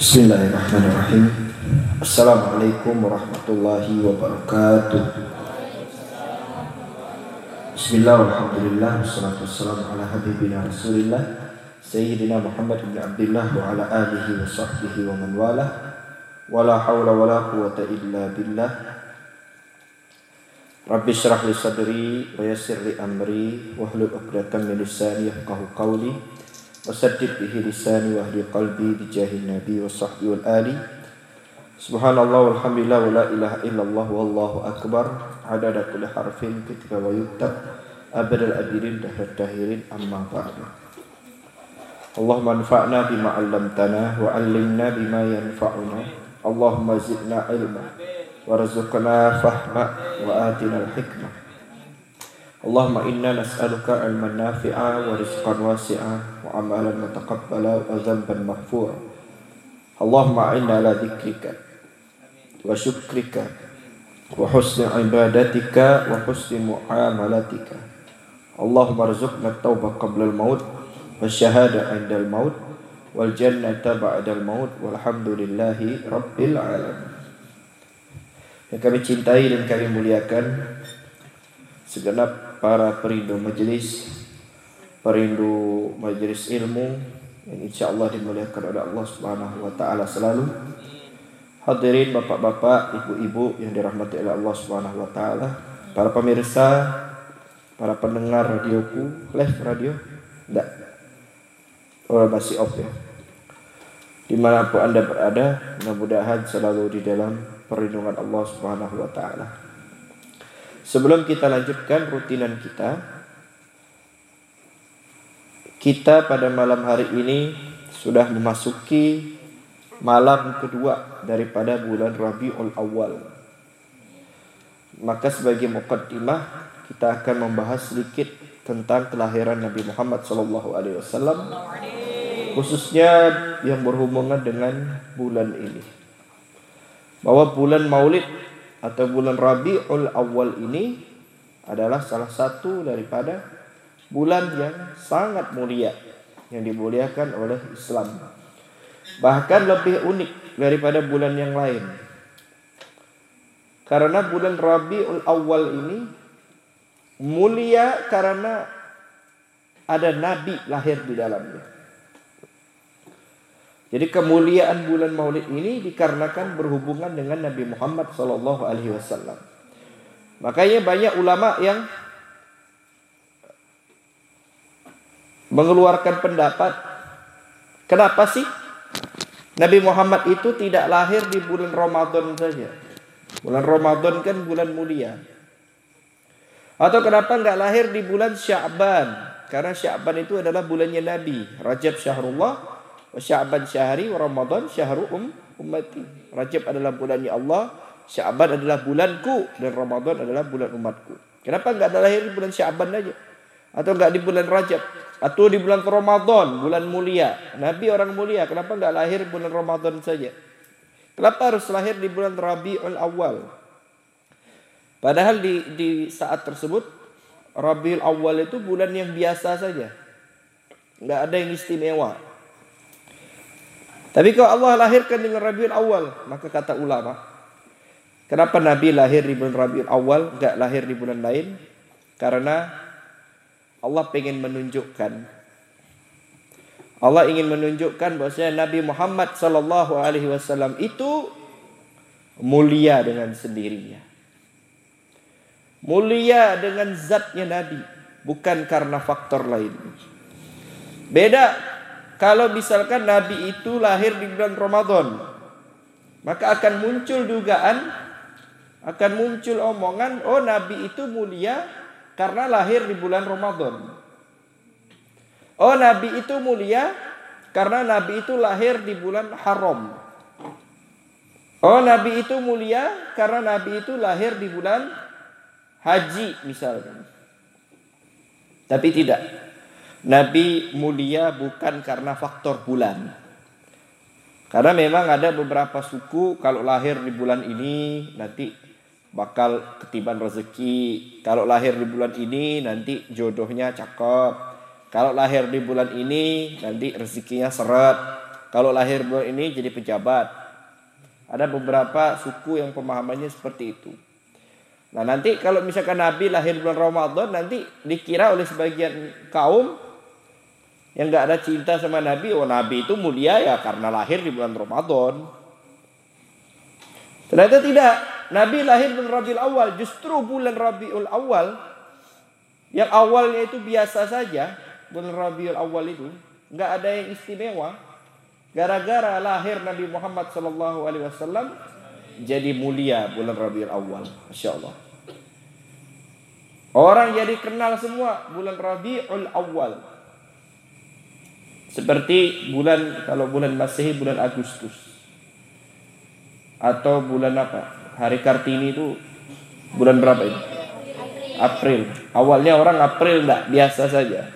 Bismillahirrahmanirrahim. Assalamualaikum warahmatullahi wabarakatuh. Bismillah, alhamdulillah, wassalatu wassalamu ala habibina rasulillah Sayyidina Muhammad bin Abdullah wa ala alihi wa sahbihi wa man wala Wa la hawla wa quwata illa billah Rabbi syrah li sadri wa yassir li amri wa hlul uqdatan min lisani yafqahu qawli وسدد به لساني واهدي قلبي بجاه النبي وصحبه والآل سبحان الله والحمد لله ولا إله إلا الله والله أكبر عدد كل حرف ketika ويكتب أبد الأبدين دهر الداهرين أما بعد اللهم انفعنا بما علمتنا وعلمنا بما ينفعنا اللهم زدنا علما وارزقنا فهما وآتنا الحكمة Allahumma inna nas'aluka ilman nafi'a wa rizqan wasi'a wa amalan mutaqabbala wa dhanban maghfura. Allahumma inna ala dhikrika wa syukrika wa husni ibadatika wa husni muamalatika. Allahumma arzuqna tauba qabla al-maut wa syahada inda al-maut wal jannata ba'da al-maut walhamdulillahi rabbil alamin. Yang kami cintai dan kami muliakan segenap para perindu majelis, perindu majelis ilmu yang insya Allah dimuliakan oleh Allah Subhanahu wa taala selalu. Hadirin bapak-bapak, ibu-ibu yang dirahmati oleh Allah Subhanahu wa taala, para pemirsa, para pendengar radioku, live radio, enggak. Oh, masih off ya. Di mana pun anda berada, mudah-mudahan selalu di dalam perlindungan Allah Subhanahu wa taala. Sebelum kita lanjutkan rutinan kita, kita pada malam hari ini sudah memasuki malam kedua daripada bulan Rabiul Awal. Maka sebagai mukaddimah kita akan membahas sedikit tentang kelahiran Nabi Muhammad SAW, khususnya yang berhubungan dengan bulan ini. Bahwa bulan Maulid atau bulan Rabiul Awal ini adalah salah satu daripada bulan yang sangat mulia yang dimuliakan oleh Islam. Bahkan lebih unik daripada bulan yang lain. Karena bulan Rabiul Awal ini mulia karena ada nabi lahir di dalamnya. Jadi kemuliaan bulan Maulid ini dikarenakan berhubungan dengan Nabi Muhammad Sallallahu Alaihi Wasallam. Makanya banyak ulama yang mengeluarkan pendapat, kenapa sih Nabi Muhammad itu tidak lahir di bulan Ramadan saja? Bulan Ramadan kan bulan mulia. Atau kenapa nggak lahir di bulan Sya'ban? Karena Sya'ban itu adalah bulannya Nabi. Rajab Syahrullah, Sya'ban syahri wa Ramadan syahru um, ummati. Rajab adalah bulannya Allah, Sya'ban adalah bulanku dan Ramadan adalah bulan umatku. Kenapa enggak ada lahir di bulan Sya'ban aja? Atau enggak di bulan Rajab? Atau di bulan Ramadan, bulan mulia. Nabi orang mulia, kenapa enggak lahir bulan Ramadan saja? Kenapa harus lahir di bulan Rabiul Awal? Padahal di di saat tersebut Rabiul Awal itu bulan yang biasa saja. Enggak ada yang istimewa. Tapi kalau Allah lahirkan dengan Rabiul Awal, maka kata ulama, kenapa Nabi lahir di bulan Rabiul Awal, enggak lahir di bulan lain? Karena Allah ingin menunjukkan Allah ingin menunjukkan bahwasanya Nabi Muhammad sallallahu alaihi wasallam itu mulia dengan sendirinya. Mulia dengan zatnya Nabi, bukan karena faktor lain. Beda kalau misalkan Nabi itu lahir di bulan Ramadan, maka akan muncul dugaan, akan muncul omongan, oh Nabi itu mulia karena lahir di bulan Ramadan. Oh Nabi itu mulia karena Nabi itu lahir di bulan haram. Oh Nabi itu mulia karena Nabi itu lahir di bulan haji misalnya. Tapi tidak. Nabi mulia bukan karena faktor bulan. Karena memang ada beberapa suku kalau lahir di bulan ini nanti bakal ketiban rezeki. Kalau lahir di bulan ini nanti jodohnya cakep. Kalau lahir di bulan ini nanti rezekinya seret. Kalau lahir bulan ini jadi pejabat. Ada beberapa suku yang pemahamannya seperti itu. Nah nanti kalau misalkan Nabi lahir bulan Ramadan nanti dikira oleh sebagian kaum yang nggak ada cinta sama Nabi, oh Nabi itu mulia ya karena lahir di bulan Ramadan. Ternyata tidak. Nabi lahir bulan Rabiul Awal, justru bulan Rabiul Awal yang awalnya itu biasa saja, bulan Rabiul Awal itu nggak ada yang istimewa. Gara-gara lahir Nabi Muhammad Sallallahu Alaihi Wasallam jadi mulia bulan Rabiul Awal, masya Allah. Orang jadi kenal semua bulan Rabiul Awal. Seperti bulan kalau bulan Masehi bulan Agustus. Atau bulan apa? Hari Kartini itu bulan berapa itu? April. Awalnya orang April enggak biasa saja.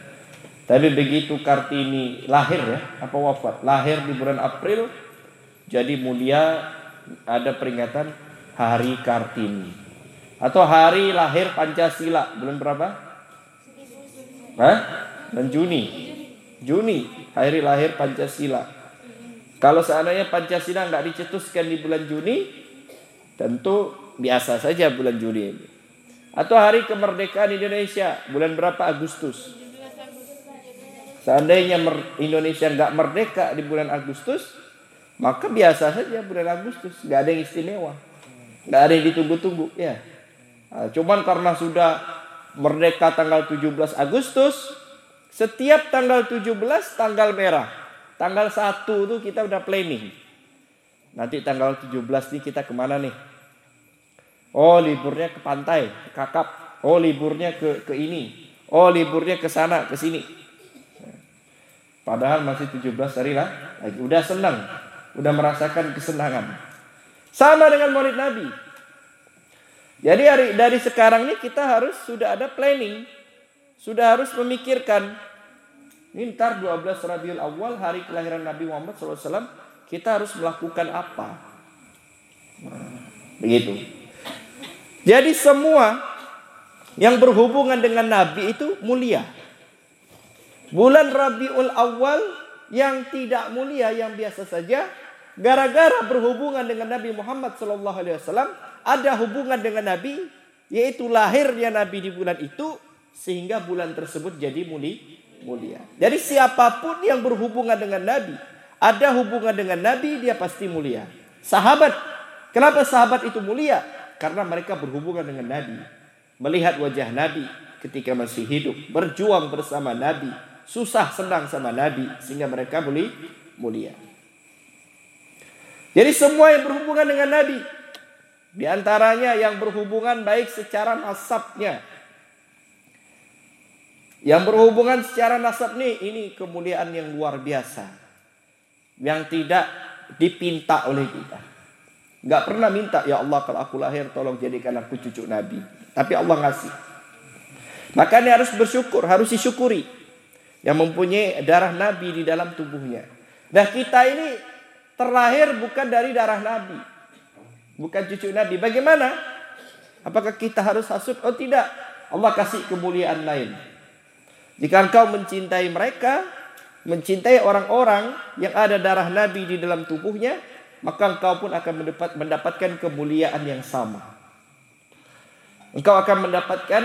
Tapi begitu Kartini lahir ya, apa wafat? Lahir di bulan April, jadi mulia ada peringatan Hari Kartini. Atau hari lahir Pancasila, bulan berapa? Hah? Bulan Juni. Juni, hari lahir Pancasila. Kalau seandainya Pancasila nggak dicetuskan di bulan Juni, tentu biasa saja bulan Juni ini. Atau hari kemerdekaan Indonesia, bulan berapa Agustus? Seandainya Indonesia nggak merdeka di bulan Agustus, maka biasa saja bulan Agustus, nggak ada yang istimewa, nggak ada yang ditunggu-tunggu, ya. Nah, cuman karena sudah merdeka tanggal 17 Agustus, setiap tanggal 17 tanggal merah. Tanggal 1 tuh kita udah planning. Nanti tanggal 17 nih kita ke mana nih? Oh liburnya ke pantai, kakap. Oh liburnya ke ke ini. Oh liburnya ke sana, ke sini. Padahal masih 17 hari lah. Udah senang. Udah merasakan kesenangan. Sama dengan murid Nabi. Jadi hari, dari sekarang ini kita harus sudah ada planning. Sudah harus memikirkan. Ini ntar 12 Rabiul Awal hari kelahiran Nabi Muhammad SAW. Kita harus melakukan apa. begitu. Jadi semua yang berhubungan dengan Nabi itu mulia. Bulan Rabiul Awal yang tidak mulia yang biasa saja gara-gara berhubungan dengan Nabi Muhammad wasallam ada hubungan dengan Nabi yaitu lahirnya Nabi di bulan itu sehingga bulan tersebut jadi muli, mulia. Jadi siapa pun yang berhubungan dengan Nabi, ada hubungan dengan Nabi dia pasti mulia. Sahabat, kenapa sahabat itu mulia? Karena mereka berhubungan dengan Nabi, melihat wajah Nabi ketika masih hidup, berjuang bersama Nabi, susah senang sama Nabi sehingga mereka boleh mulia. Jadi semua yang berhubungan dengan Nabi di antaranya yang berhubungan baik secara nasabnya. Yang berhubungan secara nasab nih ini kemuliaan yang luar biasa. Yang tidak dipinta oleh kita. Gak pernah minta ya Allah kalau aku lahir tolong jadikan aku cucu Nabi. Tapi Allah ngasih. Makanya harus bersyukur, harus disyukuri yang mempunyai darah Nabi di dalam tubuhnya. Nah kita ini terlahir bukan dari darah Nabi. Bukan cucu Nabi. Bagaimana? Apakah kita harus hasut? Oh tidak. Allah kasih kemuliaan lain. Jika engkau mencintai mereka, mencintai orang-orang yang ada darah Nabi di dalam tubuhnya, maka engkau pun akan mendapat, mendapatkan kemuliaan yang sama. Engkau akan mendapatkan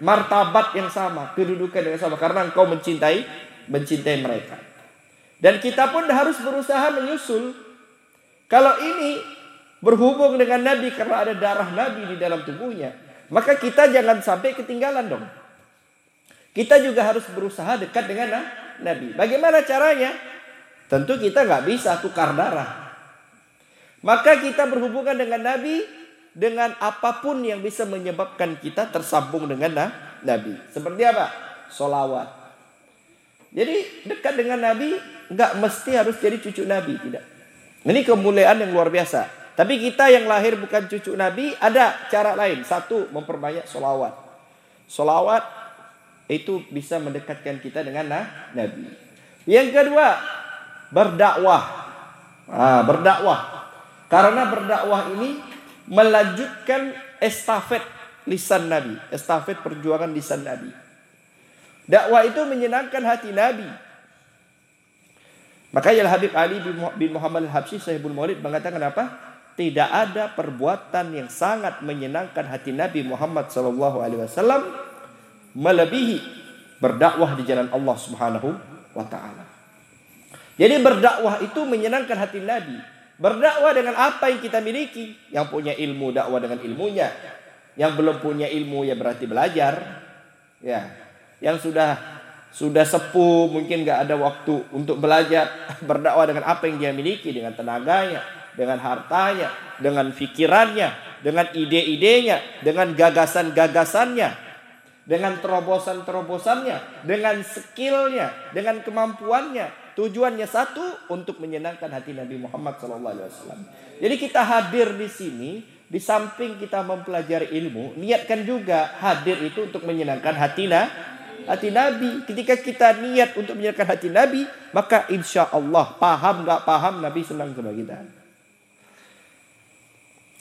martabat yang sama, kedudukan yang sama karena engkau mencintai mencintai mereka. Dan kita pun harus berusaha menyusul kalau ini berhubung dengan Nabi karena ada darah Nabi di dalam tubuhnya, maka kita jangan sampai ketinggalan dong. Kita juga harus berusaha dekat dengan Nabi. Bagaimana caranya? Tentu kita nggak bisa tukar darah. Maka kita berhubungan dengan Nabi dengan apa pun yang bisa menyebabkan kita tersambung dengan Nabi. Seperti apa? Solawat. Jadi dekat dengan Nabi nggak mesti harus jadi cucu Nabi, tidak. Ini kemuliaan yang luar biasa. Tapi kita yang lahir bukan cucu Nabi ada cara lain. Satu memperbanyak solawat. Solawat itu bisa mendekatkan kita dengan Nabi. Yang kedua berdakwah. Ah, berdakwah. Karena berdakwah ini melanjutkan estafet lisan Nabi, estafet perjuangan lisan Nabi. Dakwah itu menyenangkan hati Nabi. Makanya Habib Ali bin Muhammad Al-Habsyi Sahibul Maulid mengatakan apa? Tidak ada perbuatan yang sangat menyenangkan hati Nabi Muhammad sallallahu alaihi wasallam melebihi berdakwah di jalan Allah Subhanahu wa taala. Jadi berdakwah itu menyenangkan hati Nabi. Berdakwah dengan apa yang kita miliki. Yang punya ilmu dakwah dengan ilmunya. Yang belum punya ilmu ya berarti belajar. Ya. Yang sudah sudah sepuh, mungkin nggak ada waktu untuk belajar berdakwah dengan apa yang dia miliki, dengan tenaganya, dengan hartanya, dengan pikirannya, dengan ide-idenya, dengan gagasan-gagasannya, dengan terobosan-terobosannya, dengan skillnya, dengan kemampuannya. Tujuannya satu untuk menyenangkan hati Nabi Muhammad SAW. Jadi kita hadir di sini, di samping kita mempelajari ilmu, niatkan juga hadir itu untuk menyenangkan hati hati Nabi. Ketika kita niat untuk menyerahkan hati Nabi, maka insya Allah paham nggak paham Nabi senang sama kita.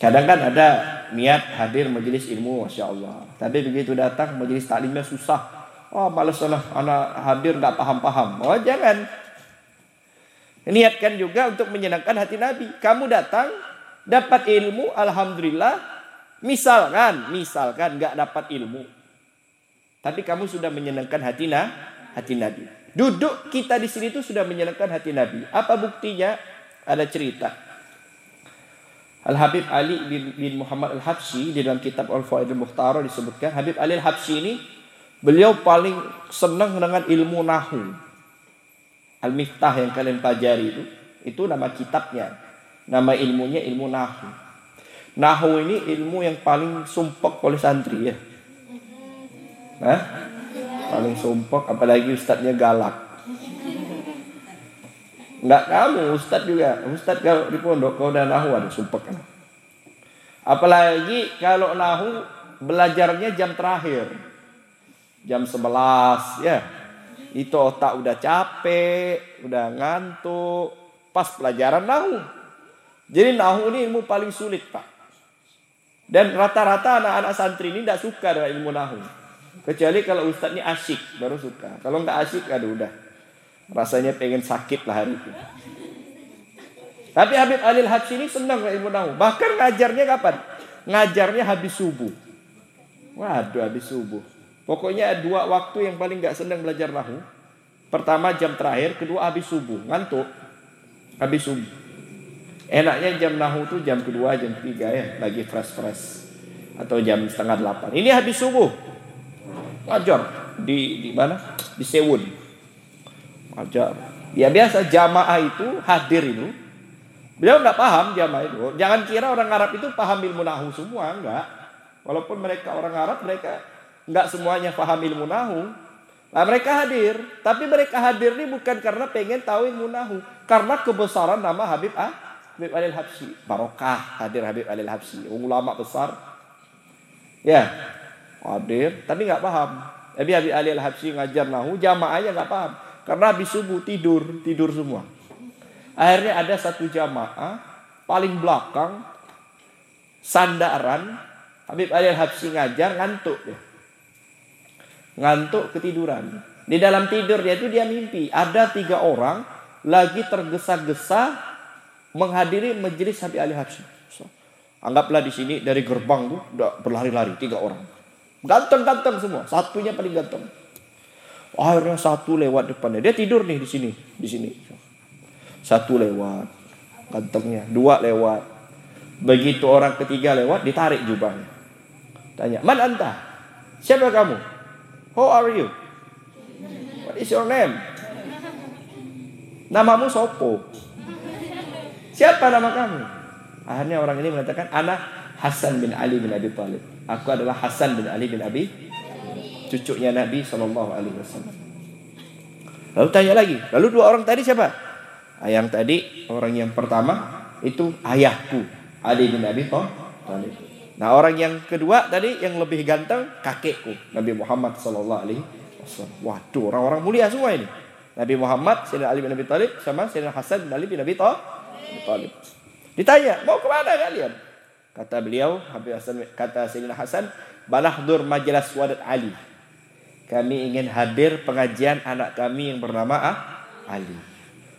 Kadang kan ada niat hadir majelis ilmu, masya Allah. Tapi begitu datang majelis taklimnya susah. Oh malas lah, anak hadir nggak paham-paham. Oh jangan. Niatkan juga untuk menyenangkan hati Nabi. Kamu datang, dapat ilmu, alhamdulillah. Misalkan, misalkan nggak dapat ilmu, tapi kamu sudah menyenangkan hati, na, hati Nabi. Duduk kita di sini itu sudah menyenangkan hati Nabi. Apa buktinya? Ada cerita. Al Habib Ali bin, bin Muhammad Al Habsyi di dalam kitab Al Faid Al Muhtara disebutkan Habib Ali Al Habsyi ini beliau paling senang dengan ilmu nahu. Al Miftah yang kalian pelajari itu itu nama kitabnya. Nama ilmunya ilmu nahu. Nahu ini ilmu yang paling sumpek oleh santri ya. Hah? Paling sumpah apalagi ustadznya galak. Enggak kamu, ustadz juga. Ustadz kalau di pondok kau udah nahu ada sumpah kan. Apalagi kalau nahu belajarnya jam terakhir. Jam 11 ya. Itu otak udah capek, udah ngantuk. Pas pelajaran nahu. Jadi nahu ini ilmu paling sulit pak. Dan rata-rata anak-anak santri ini tidak suka dengan ilmu nahu. Kecuali kalau ustadznya asik baru suka. Kalau nggak asik, aduh udah. Rasanya pengen sakit lah hari itu. Tapi Habib Alil Habsyi ini senang ilmu nahu. Bahkan ngajarnya kapan? Ngajarnya habis subuh. Waduh habis subuh. Pokoknya dua waktu yang paling nggak senang belajar nahu. Pertama jam terakhir, kedua habis subuh. Ngantuk. Habis subuh. Enaknya jam nahu tuh jam kedua, jam tiga ya. Lagi fresh-fresh. Atau jam setengah delapan. Ini habis subuh. Ngajar di di mana? Di Sewun. Ngajar. Ya biasa jamaah itu hadir itu. Beliau nggak paham jamaah itu. Jangan kira orang Arab itu paham ilmu nahu semua, enggak. Walaupun mereka orang Arab, mereka nggak semuanya paham ilmu nahu. Nah mereka hadir, tapi mereka hadir ini bukan karena pengen tahu ilmu nahu, karena kebesaran nama Habib ah, Habib Alil Habsyi. Barokah hadir Habib Alil Habsyi, ulama besar. Ya, hadir tapi nggak paham. Tapi Habib Ali Al-Habsyi ngajar nahu jamaahnya nggak paham. Karena habis subuh tidur, tidur semua. Akhirnya ada satu jamaah paling belakang sandaran Habib Ali Al-Habsyi ngajar ngantuk ya. Ngantuk ketiduran. Di dalam tidurnya itu dia mimpi ada tiga orang lagi tergesa-gesa menghadiri majelis Habib Ali Habsyi. Anggaplah di sini dari gerbang tuh udah berlari-lari tiga orang. Ganteng-ganteng semua. Satunya paling ganteng. Akhirnya satu lewat depannya. Dia tidur nih di sini, di sini. Satu lewat, gantengnya. Dua lewat. Begitu orang ketiga lewat, ditarik jubahnya. Tanya, man anta? Siapa kamu? How are you? What is your name? Namamu Sopo. Siapa nama kamu? Akhirnya orang ini mengatakan, anak Hasan bin Ali bin Abi Thalib. Aku adalah Hasan bin Ali bin Abi cucunya Nabi Shallallahu Alaihi Wasallam. Lalu tanya lagi, lalu dua orang tadi siapa? Yang tadi orang yang pertama itu ayahku Ali bin Abi Thalib. Nah orang yang kedua tadi yang lebih ganteng kakekku Nabi Muhammad Shallallahu Alaihi Wasallam. Waduh orang-orang mulia semua ini. Nabi Muhammad, Sayyidina Ali bin Abi Thalib sama Sayyidina Hasan bin Ali bin Abi Thalib. Ditanya, mau ke mana kalian? Kata beliau, Habib Hasan, kata Sayyidina Hasan, Balahdur majelis wadat Ali. Kami ingin hadir pengajian anak kami yang bernama ah, Ali.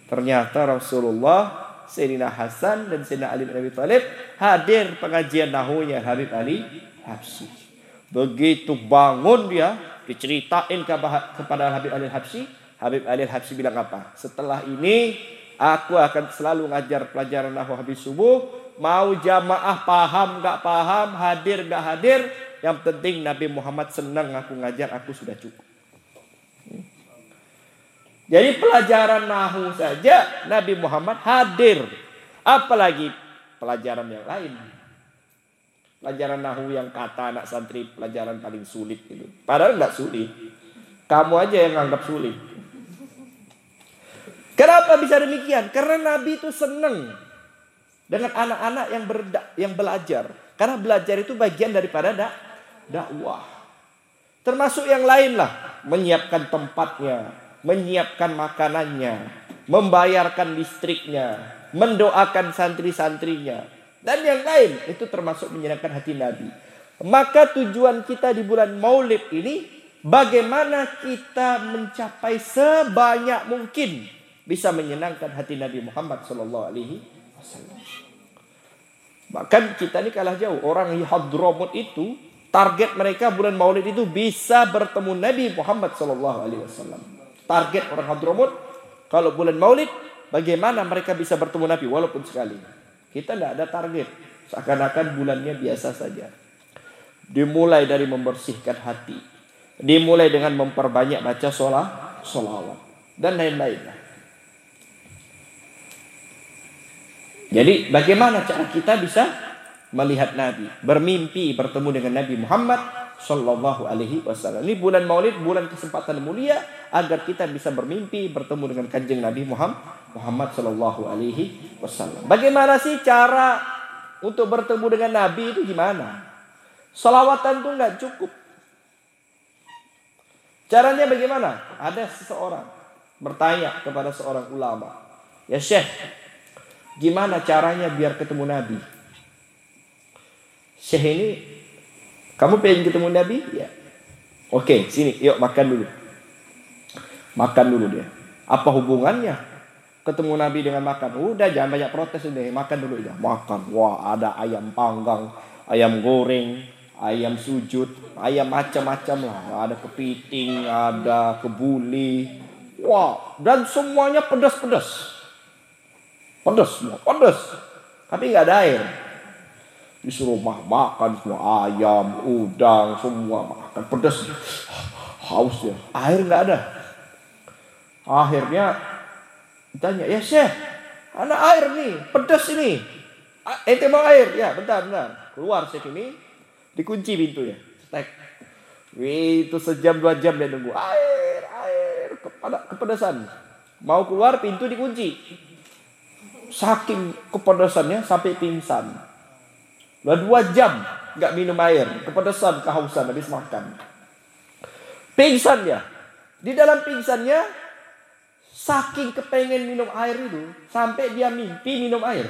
Ternyata Rasulullah, Sayyidina Hasan dan Sayyidina Ali bin Abi Thalib hadir pengajian nahunya Habib Ali Habsyi. Begitu bangun dia, diceritain kepada Habib Ali Habsyi, Habib Ali Habsyi bilang apa? Setelah ini aku akan selalu ngajar pelajaran nahwu habis subuh, mau jamaah paham nggak paham, hadir nggak hadir, yang penting Nabi Muhammad senang aku ngajar, aku sudah cukup. Jadi pelajaran nahu saja Nabi Muhammad hadir. Apalagi pelajaran yang lain. Pelajaran nahu yang kata anak santri pelajaran paling sulit itu. Padahal nggak sulit. Kamu aja yang anggap sulit. Kenapa bisa demikian? Karena Nabi itu senang dengan anak-anak yang berda, yang belajar. Karena belajar itu bagian daripada dak dakwah. Termasuk yang lain lah, menyiapkan tempatnya, menyiapkan makanannya, membayarkan listriknya, mendoakan santri-santrinya, dan yang lain itu termasuk menyenangkan hati Nabi. Maka tujuan kita di bulan Maulid ini bagaimana kita mencapai sebanyak mungkin bisa menyenangkan hati Nabi Muhammad Sallallahu Alaihi Wasallam. Bahkan kita ini kalah jauh. Orang Hadramut itu target mereka bulan Maulid itu bisa bertemu Nabi Muhammad Wasallam target orang Hadramut kalau bulan Maulid bagaimana mereka bisa bertemu Nabi walaupun sekali. Kita tidak ada target. Seakan-akan bulannya biasa saja. Dimulai dari membersihkan hati. Dimulai dengan memperbanyak baca sholat, sholawat. Dan lain-lain. Jadi bagaimana cara kita bisa melihat Nabi. Bermimpi bertemu dengan Nabi Muhammad Sallallahu Alaihi Wasallam. Ini bulan Maulid, bulan kesempatan mulia agar kita bisa bermimpi bertemu dengan kanjeng Nabi Muhammad Muhammad Sallallahu Alaihi Wasallam. Bagaimana sih cara untuk bertemu dengan Nabi itu gimana? Salawatan itu nggak cukup. Caranya bagaimana? Ada seseorang bertanya kepada seorang ulama, ya Syekh, gimana caranya biar ketemu Nabi? Syekh ini kamu pengen ketemu Nabi? Ya. Oke, sini, yuk makan dulu. Makan dulu dia. Apa hubungannya ketemu Nabi dengan makan? Udah jangan banyak protes deh, makan dulu ya. Makan. Wah, ada ayam panggang, ayam goreng, ayam sujud, ayam macam-macam lah. Ada kepiting, ada kebuli. Wah, dan semuanya pedas-pedas. Pedas pedas. Tapi nggak ada air disuruh makan semua ayam, udang, semua makan pedas. Haus ya. Air nggak ada. Akhirnya ditanya, ya Syekh, anak air nih, pedas ini. Ente mau air? Ya, bentar, bentar. Keluar Syekh ini, dikunci pintunya. Stek. Itu sejam dua jam dia nunggu. Air, air, kepada kepedasan. Mau keluar pintu dikunci. Saking kepedasannya sampai pingsan. Udah dua jam nggak minum air, kepedesan, kehausan habis makan. Pingsan ya. Di dalam pingsannya saking kepengen minum air itu sampai dia mimpi minum air.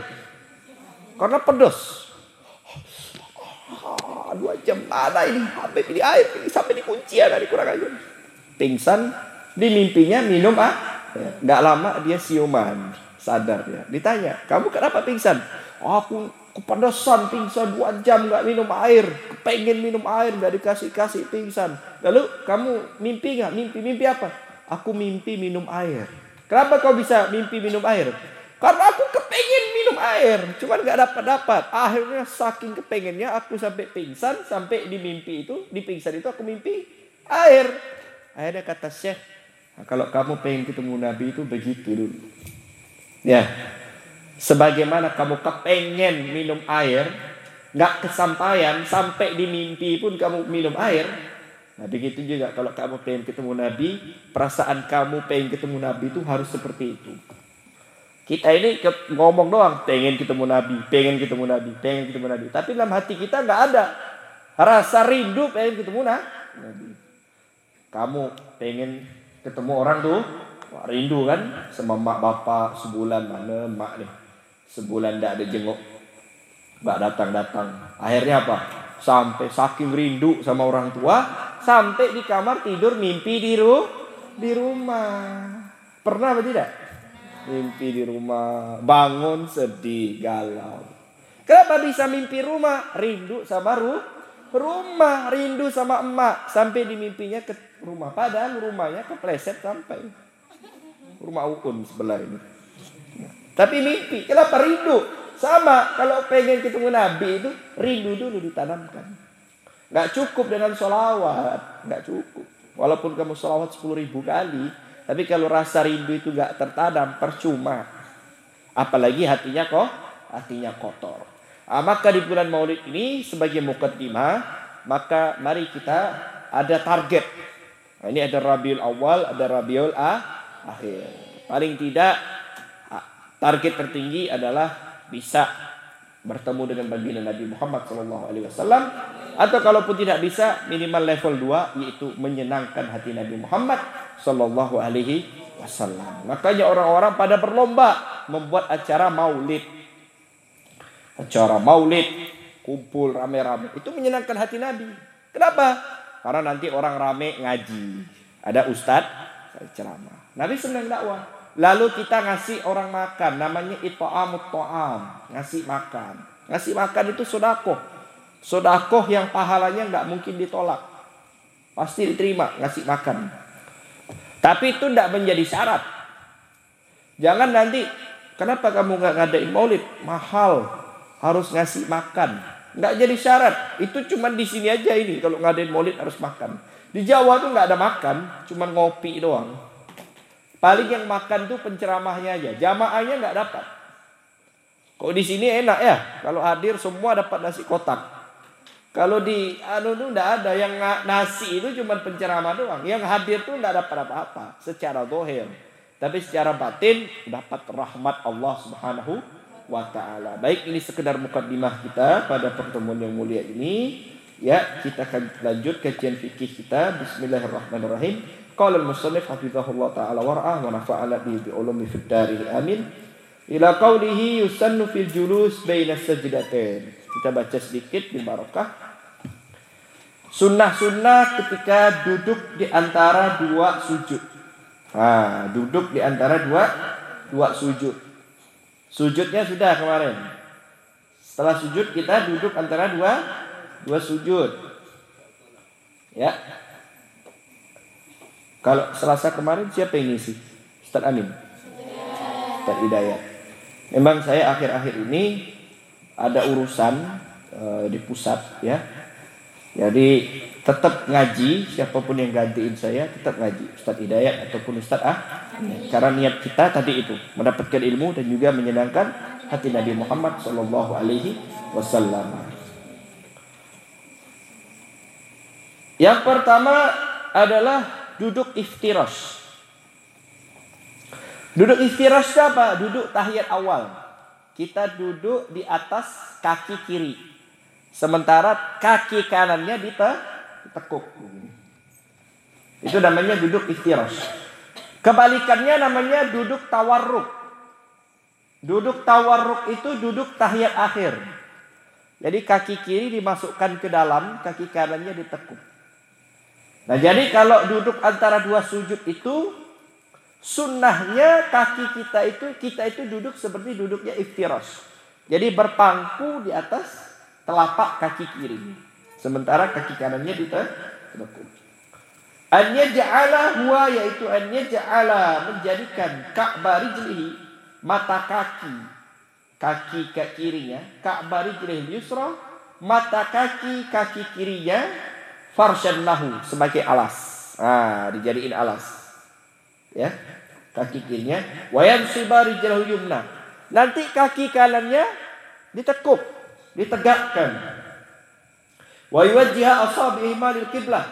Karena pedas. Ah, dua jam mana ini sampai pilih air sampai dikunci ya dari kurang aja. Pingsan di mimpinya minum ah. Nggak lama dia siuman sadar ya. Ditanya, kamu kenapa pingsan? Aku kepedesan pingsan dua jam nggak minum air. Pengen minum air nggak dikasih kasih pingsan. Lalu kamu mimpi nggak mimpi mimpi apa? Aku mimpi minum air. Kenapa kau bisa mimpi minum air? Karena aku kepengen minum air. Cuman nggak dapat dapat akhirnya saking kepengennya aku sampai pingsan sampai di mimpi itu di pingsan itu aku mimpi air. Akhirnya kata Syekh nah, kalau kamu pengen ketemu Nabi itu begitu dulu. Ya Sebagaimana kamu kepengen minum air, nggak kesampaian sampai di mimpi pun kamu minum air. Nah begitu juga kalau kamu pengen ketemu Nabi, perasaan kamu pengen ketemu Nabi itu harus seperti itu. Kita ini ngomong doang, pengen ketemu Nabi, pengen ketemu Nabi, pengen ketemu Nabi. Tapi dalam hati kita nggak ada rasa rindu pengen ketemu Nabi. Kamu pengen ketemu orang tuh, rindu kan sama mak bapak sebulan mana mak nih Sebulan tidak ada jenguk. Mbak datang-datang. Akhirnya apa? Sampai saking rindu sama orang tua. Sampai di kamar tidur mimpi di, ru di rumah. Pernah apa tidak? Mimpi di rumah, bangun sedih, galau. Kenapa bisa mimpi rumah? Rindu sama ru rumah, rindu sama emak. Sampai di mimpinya ke rumah. Padahal rumahnya kepleset sampai. Rumah ukun sebelah ini. Tapi mimpi, kenapa rindu? Sama, kalau pengen ketemu Nabi itu, rindu dulu ditanamkan. Nggak cukup dengan sholawat, nggak cukup. Walaupun kamu sholawat 10 ribu kali, tapi kalau rasa rindu itu nggak tertanam, percuma. Apalagi hatinya kok, hatinya kotor. Nah, maka di bulan Maulid ini sebagai mukaddimah, maka mari kita ada target. Nah, ini ada Rabiul Awal, ada Rabiul Akhir. Paling tidak target tertinggi adalah bisa bertemu dengan baginda Nabi Muhammad SAW atau kalaupun tidak bisa minimal level 2 yaitu menyenangkan hati Nabi Muhammad sallallahu alaihi wasallam. Makanya orang-orang pada berlomba membuat acara maulid. Acara maulid, kumpul rame-rame. Itu menyenangkan hati Nabi. Kenapa? Karena nanti orang rame ngaji. Ada ustad ceramah. Nabi senang dakwah. Lalu kita ngasih orang makan, namanya it'amut ta'am, ngasih makan. Ngasih makan itu sodako. Sodakoh yang pahalanya nggak mungkin ditolak. Pasti diterima ngasih makan. Tapi itu tidak menjadi syarat. Jangan nanti, kenapa kamu nggak ngadain maulid? Mahal, harus ngasih makan. Nggak jadi syarat. Itu cuma di sini aja ini. Kalau ngadain maulid harus makan. Di Jawa tuh nggak ada makan, cuma ngopi doang. Paling yang makan tuh penceramahnya aja. Jamaahnya nggak dapat. Kok di sini enak ya? Kalau hadir semua dapat nasi kotak. Kalau di anu tuh enggak ada yang nasi itu cuma penceramah doang. Yang hadir tuh enggak dapat apa-apa secara dohir. Tapi secara batin dapat rahmat Allah Subhanahu wa taala. Baik ini sekedar mukadimah kita pada pertemuan yang mulia ini. Ya, kita akan lanjut kajian fikih kita. Bismillahirrahmanirrahim. Qala al-musannif hafizahullah taala wara'ah wa nafa'ala bi ulumi fid Amin. Ila qawlihi yusannu fil julus baina sajdatain. Kita baca sedikit di barokah. Sunnah-sunnah ketika duduk di antara dua sujud. Nah, duduk di antara dua dua sujud. Sujudnya sudah kemarin. Setelah sujud kita duduk antara dua dua sujud. Ya. Kalau Selasa kemarin siapa yang ngisi? Ustaz Amin. Ustaz Hidayat. Memang saya akhir-akhir ini ada urusan e, di pusat ya. Jadi tetap ngaji siapa pun yang gantiin saya tetap ngaji Ustaz Hidayat ataupun Ustaz Ah. Karena niat kita tadi itu mendapatkan ilmu dan juga menyenangkan hati Nabi Muhammad Shallallahu Alaihi Wasallam. Yang pertama adalah duduk iftirash. Duduk iftirash apa? Duduk tahiyat awal kita duduk di atas kaki kiri. Sementara kaki kanannya ditekuk. Itu namanya duduk istirahat. Kebalikannya namanya duduk tawarruk. Duduk tawarruk itu duduk tahiyat akhir. Jadi kaki kiri dimasukkan ke dalam, kaki kanannya ditekuk. Nah jadi kalau duduk antara dua sujud itu Sunnahnya kaki kita itu kita itu duduk seperti duduknya iftiras. Jadi berpangku di atas telapak kaki kiri. Sementara kaki kanannya ditekuk. Anya ja'ala huwa yaitu anya ja'ala menjadikan ka'ba rijlihi mata kaki kaki ke kirinya ka'ba rijlihi yusra mata kaki kaki kirinya farshan lahu sebagai alas. Ah, dijadiin alas. Ya kaki kirinya. Wayan sibari nanti kaki kanannya ditekuk ditegakkan. Wa yuwajjiha kiblah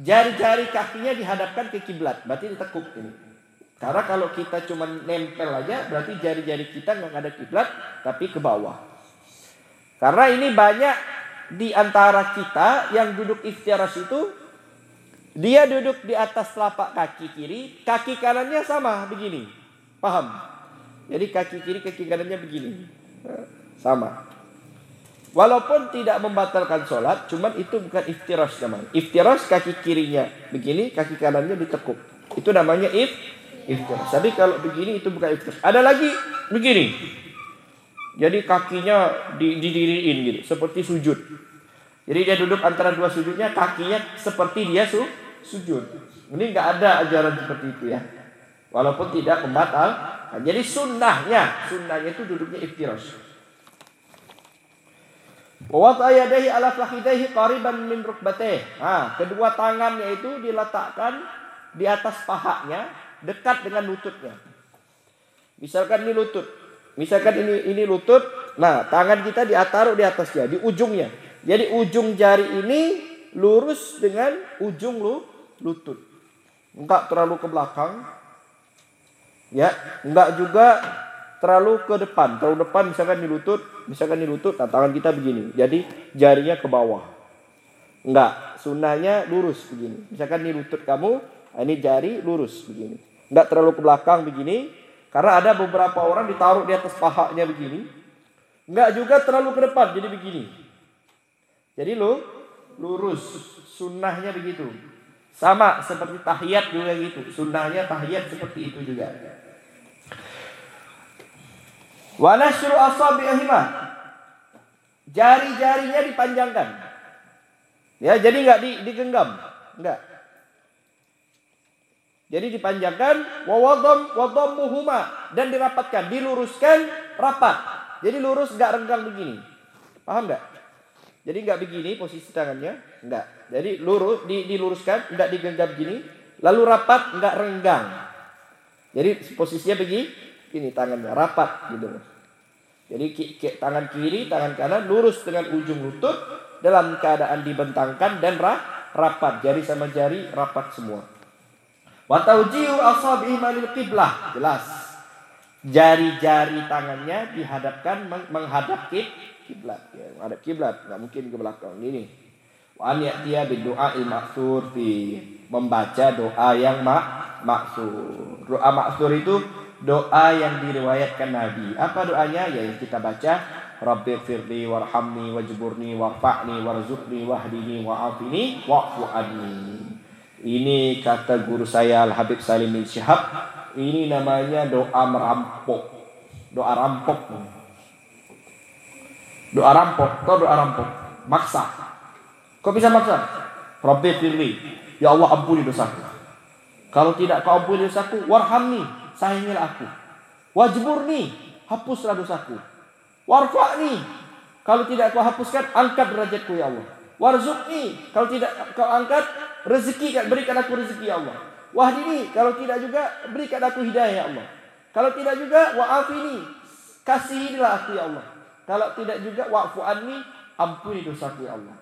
jari-jari kakinya dihadapkan ke kiblat berarti ditekuk ini. Karena kalau kita cuma nempel aja berarti jari-jari kita nggak ada kiblat tapi ke bawah. Karena ini banyak di antara kita yang duduk istiaras itu dia duduk di atas telapak kaki kiri, kaki kanannya sama begini. Paham? Jadi kaki kiri, kaki kanannya begini. Sama. Walaupun tidak membatalkan sholat, cuman itu bukan iftiras namanya. Iftiras kaki kirinya begini, kaki kanannya ditekuk. Itu namanya if, Iftirash. Tapi kalau begini itu bukan iftirash. Ada lagi begini. Jadi kakinya didiriin gitu, seperti sujud. Jadi dia duduk antara dua sujudnya, kakinya seperti dia su sujud. Ini nggak ada ajaran seperti itu ya. Walaupun tidak membatal. Nah, jadi sunnahnya, sunnahnya itu duduknya iftirash. Wa yadayhi ala fakhidaihi qariban min rukbatih. Nah, kedua tangannya itu diletakkan di atas pahanya dekat dengan lututnya. Misalkan ini lutut. Misalkan ini ini lutut, nah tangan kita diataruh di atasnya, di ujungnya. Jadi ujung jari ini lurus dengan ujung lu, lutut. Enggak terlalu ke belakang. Ya, enggak juga terlalu ke depan. Terlalu depan misalkan di lutut, misalkan di lutut, nah tangan kita begini. Jadi jarinya ke bawah. Enggak, sunnahnya lurus begini. Misalkan di lutut kamu, nah ini jari lurus begini. Enggak terlalu ke belakang begini. Karena ada beberapa orang ditaruh di atas pahanya begini. Enggak juga terlalu ke depan, jadi begini. Jadi lu lurus. Sunnahnya begitu. Sama seperti tahiyat juga gitu. Sunnahnya tahiyat seperti itu juga. Wa nashru asabi'ihima. Jari-jarinya dipanjangkan. Ya, jadi enggak digenggam, enggak. Jadi dipanjangkan wa wadam muhuma dan dirapatkan, diluruskan rapat. Jadi lurus enggak renggang begini. Paham enggak? Jadi enggak begini posisi tangannya, enggak. Jadi lurus di, diluruskan, enggak digenggam begini, lalu rapat enggak renggang. Jadi posisinya begini, ini tangannya rapat gitu. Jadi tangan kiri, tangan kanan lurus dengan ujung lutut dalam keadaan dibentangkan dan rapat. Jari sama jari rapat semua. Wa taujihu asabihi malil qiblah. Jelas. Jari-jari tangannya dihadapkan menghadap kiblat. Ya, menghadap kiblat, enggak mungkin ke belakang. Ini. Wa an ya'tiya bidu'a maksur membaca doa yang mak maksur. Doa maksur itu doa yang diriwayatkan Nabi. Apa doanya? Ya yang kita baca. Rabbi firli warhamni wajburni warfa'ni warzuqni wahdini wa'afini wa'fu anni. Ini kata guru saya Al Habib Salim bin Syihab. Ini namanya doa merampok. Doa rampok. Doa rampok. Kau doa rampok. Maksa. Kau bisa maksa? Rabbi firli. Ya Allah ampuni dosaku. Kalau tidak kau ampuni dosaku, warhamni sayangilah aku. Wajburni, hapuslah dosaku. Warfa'ni, kalau tidak kau hapuskan, angkat derajatku ya Allah. Warzukni, kalau tidak kau angkat, rezeki berikan aku rezeki ya Allah. Wahdini, kalau tidak juga berikan aku hidayah ya Allah. Kalau tidak juga wa'afini, kasihilah aku ya Allah. Kalau tidak juga wa'fu anni, ampuni dosaku ya Allah.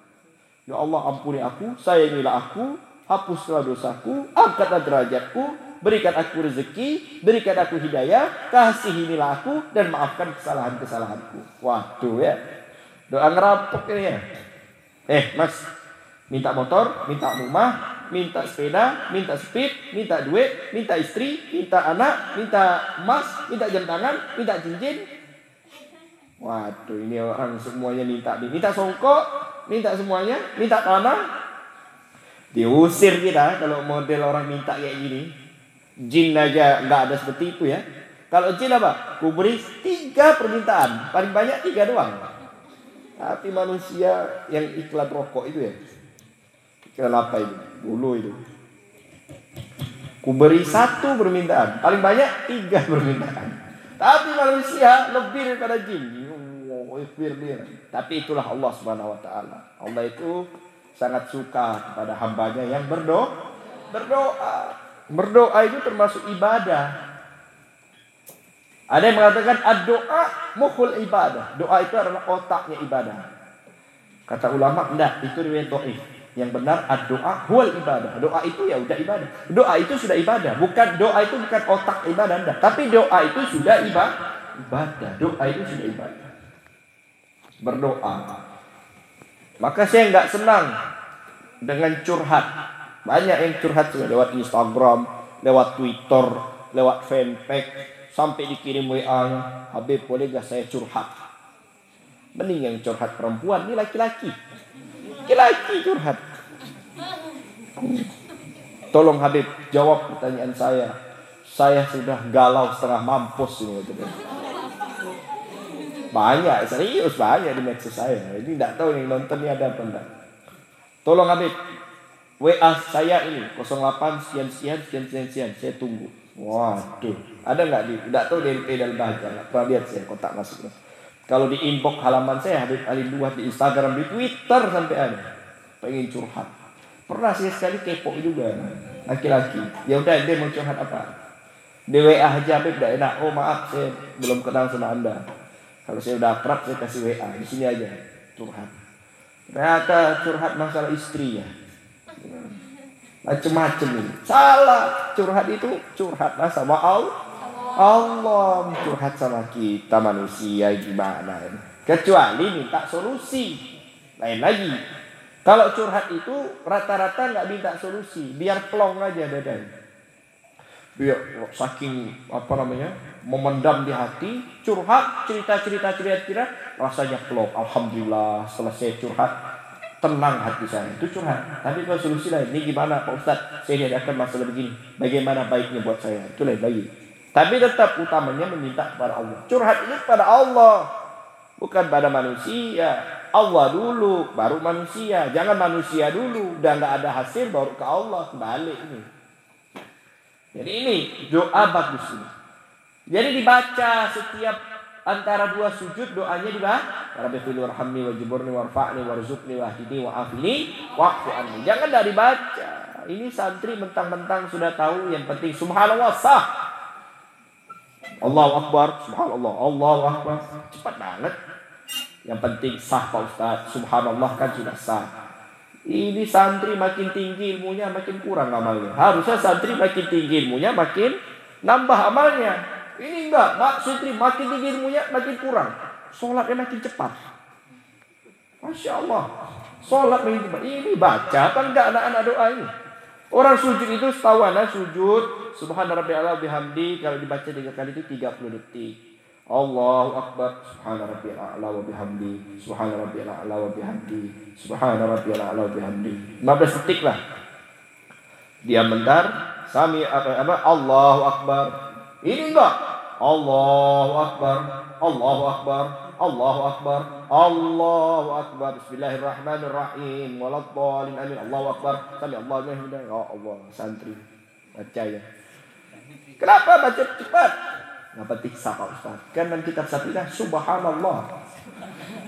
Ya Allah ampuni aku, sayangilah aku, hapuslah dosaku, angkatlah derajatku, berikan aku rezeki, berikan aku hidayah, kasihinilah aku dan maafkan kesalahan-kesalahanku. Waduh ya. Doa ngerampok ini ya. Eh, Mas, minta motor, minta rumah, minta sepeda, minta speed, minta duit, minta istri, minta anak, minta emas, minta jam tangan, minta cincin. Waduh, ini orang semuanya minta Minta songkok, minta semuanya, minta tanah. Diusir kita kalau model orang minta kayak gini. Jin aja nggak ada seperti itu ya. Kalau jin apa? Ku beri tiga permintaan, paling banyak tiga doang. Tapi manusia yang iklan rokok itu ya, iklan apa itu? Dulu itu. Ku beri satu permintaan, paling banyak tiga permintaan. Tapi manusia lebih daripada jin. Tapi itulah Allah Subhanahu Wa Taala. Allah itu sangat suka kepada hambanya yang berdoa. Berdoa. Berdoa itu termasuk ibadah. Ada yang mengatakan doa mukhul ibadah. Doa itu adalah otaknya ibadah. Kata ulama, enggak, itu riwayat dhaif. Yang benar doa huwal ibadah. Doa itu ya udah ibadah. Doa itu sudah ibadah. Bukan doa itu bukan otak ibadah Anda, tapi doa itu sudah ibadah. Doa itu sudah ibadah. Berdoa. Maka saya enggak senang dengan curhat banyak yang curhat lewat Instagram, lewat Twitter, lewat fanpage, sampai dikirim WA. Habib boleh gak saya curhat? Mending yang curhat perempuan, ini laki-laki. Laki-laki curhat. Tolong Habib jawab pertanyaan saya. Saya sudah galau setengah mampus ini. Gitu. Banyak, serius banyak di medsos saya. Ini tidak tahu nih nontonnya ada apa enggak. Tolong Habib, WA saya ini 08 sekian sekian sekian sekian sekian. Saya tunggu. Waduh, ada nggak di? Tidak tahu DP dalam bahasa. Nggak pernah lihat saya kotak masuknya. Kalau di inbox halaman saya Habib Ali buat di Instagram, di Twitter sampai ada. Pengen curhat. Pernah saya sekali kepo juga laki-laki. Ya udah dia mau curhat apa? Di WA aja Habib tidak enak. Oh maaf saya belum kenal sama anda. Kalau saya udah akrab saya kasih WA di sini aja curhat. Ternyata curhat masalah istri ya. Macem-macem ini. Salah. Curhat itu curhatlah sama Allah. Allah curhat sama kita manusia gimana ini. Kecuali minta solusi. Lain lagi. Kalau curhat itu rata-rata nggak minta solusi, biar plong aja dadanya. Biar saking apa namanya memendam di hati, curhat cerita-cerita cerita-cerita, rasanya plong. Alhamdulillah selesai curhat, tenang hati saya. Itu curhat. Tapi kalau solusi lain, ini gimana Pak Ustadz? Saya dihadapkan masalah begini. Bagaimana baiknya buat saya? Itu lain lagi. Tapi tetap utamanya meminta kepada Allah. Curhat ini kepada Allah, bukan pada manusia. Allah dulu, baru manusia. Jangan manusia dulu, udah nggak ada hasil baru ke Allah kembali ini. Jadi ini doa bagus ini. Jadi dibaca setiap antara dua sujud doanya dibaca. Rabbi fil warhamni wajiburni warfa'ni warzuqni wahdini wa'afini wa'fu anni. Jangan dari baca. Ini santri mentang-mentang sudah tahu yang penting subhanallah sah. Allahu Akbar, subhanallah, Allahu Akbar. Cepat banget. Yang penting sah Pak Ustaz. Subhanallah kan sudah sah. Ini santri makin tinggi ilmunya makin kurang amalnya. Harusnya santri makin tinggi ilmunya makin nambah amalnya. Ini enggak, mak santri makin tinggi ilmunya makin kurang. Sholatnya makin cepat. Masya Allah. Sholat makin cepat. Ini baca apa enggak anak-anak doa ini? Orang sujud itu setahu anak sujud. Subhanallah bihamdi. Kalau dibaca tiga kali itu 30 detik. Allahu Akbar. Subhana rabbiyal a'la wa bihamdi. Subhana rabbiyal a'la wa bihamdi. Subhana rabbiyal a'la wa bihamdi. 15 detik lah. Dia bentar Sami apa, apa? Allahu Akbar. Ini enggak? Allahu Akbar. Allahu Akbar. Allahu Akbar. Allahu Akbar. Bismillahirrahmanirrahim. Waladhalin amin. Allahu Akbar. Sami Allahu Ya Allah santri. Baca ya. Kenapa baca cepat Ngapa tiksa Pak Ustaz? Kan dalam kitab Sapidah subhanallah.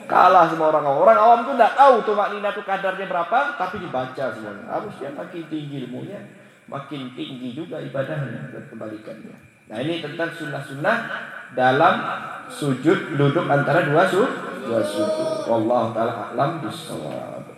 Kalah semua orang awam. Orang awam tuh tidak tahu tuh maknina tuh kadarnya berapa, tapi dibaca semuanya. Harusnya makin tinggi ilmunya, makin tinggi juga ibadahnya dan kebalikannya. Nah ini tentang sunnah-sunnah dalam sujud duduk antara dua sujud. Dua sujud. Allah taala alam bisawab.